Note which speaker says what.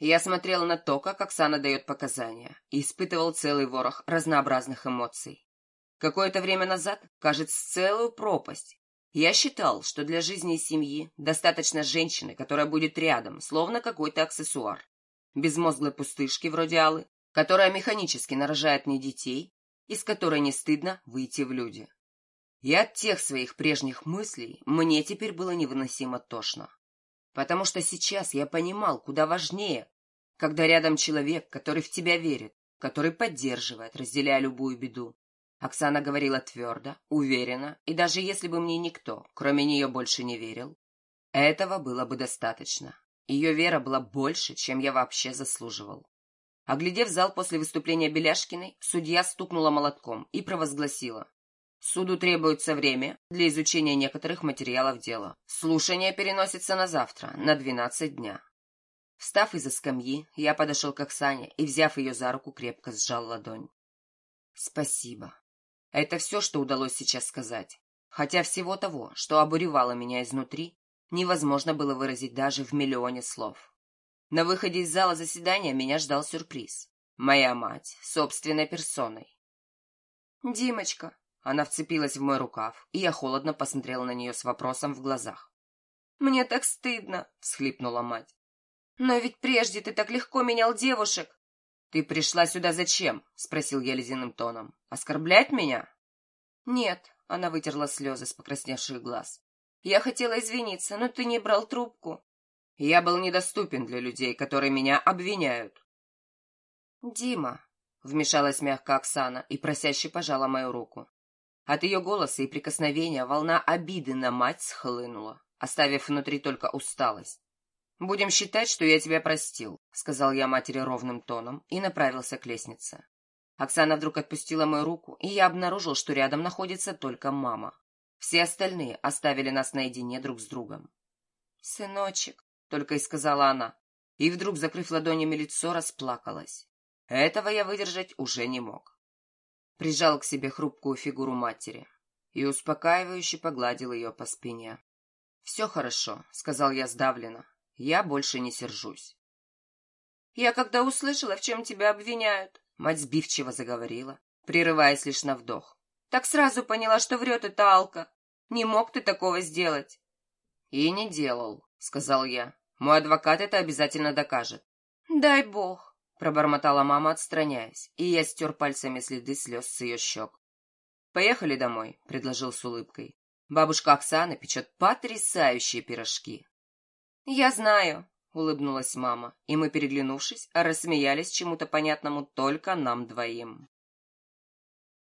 Speaker 1: Я смотрел на то, как Оксана дает показания, и испытывал целый ворох разнообразных эмоций. Какое-то время назад, кажется, целую пропасть. Я считал, что для жизни и семьи достаточно женщины, которая будет рядом, словно какой-то аксессуар. Безмозглой пустышки вроде Аллы, которая механически нарожает мне детей, из которой не стыдно выйти в люди. И от тех своих прежних мыслей мне теперь было невыносимо тошно. Потому что сейчас я понимал, куда важнее, когда рядом человек, который в тебя верит, который поддерживает, разделяя любую беду. Оксана говорила твердо, уверенно, и даже если бы мне никто, кроме нее, больше не верил, этого было бы достаточно. Ее вера была больше, чем я вообще заслуживал. Оглядев зал после выступления Беляшкиной, судья стукнула молотком и провозгласила. Суду требуется время для изучения некоторых материалов дела. Слушание переносится на завтра, на 12 дня. Встав из-за скамьи, я подошел к Оксане и, взяв ее за руку, крепко сжал ладонь. Спасибо. Это все, что удалось сейчас сказать. Хотя всего того, что обуревало меня изнутри, невозможно было выразить даже в миллионе слов. На выходе из зала заседания меня ждал сюрприз. Моя мать, собственной персоной. «Димочка, она вцепилась в мой рукав, и я холодно посмотрела на нее с вопросом в глазах. «Мне так стыдно!» — всхлипнула мать. «Но ведь прежде ты так легко менял девушек!» «Ты пришла сюда зачем?» — спросил я ледяным тоном. «Оскорблять меня?» «Нет», — она вытерла слезы с покрасневших глаз. «Я хотела извиниться, но ты не брал трубку». «Я был недоступен для людей, которые меня обвиняют». «Дима», — вмешалась мягко Оксана и просяще пожала мою руку. От ее голоса и прикосновения волна обиды на мать схлынула, оставив внутри только усталость. «Будем считать, что я тебя простил», — сказал я матери ровным тоном и направился к лестнице. Оксана вдруг отпустила мою руку, и я обнаружил, что рядом находится только мама. Все остальные оставили нас наедине друг с другом. «Сыночек», — только и сказала она, и вдруг, закрыв ладонями лицо, расплакалась. Этого я выдержать уже не мог прижал к себе хрупкую фигуру матери и успокаивающе погладил ее по спине. «Все хорошо», — сказал я сдавленно. «Я больше не сержусь». «Я когда услышала, в чем тебя обвиняют», — мать сбивчиво заговорила, прерываясь лишь на вдох. «Так сразу поняла, что врет эта Алка. Не мог ты такого сделать». «И не делал», — сказал я. «Мой адвокат это обязательно докажет». «Дай бог», пробормотала мама, отстраняясь, и я стер пальцами следы слез с ее щек. «Поехали домой», — предложил с улыбкой. «Бабушка Оксана печет потрясающие пирожки». «Я знаю», — улыбнулась мама, и мы, переглянувшись, рассмеялись чему-то понятному только нам двоим.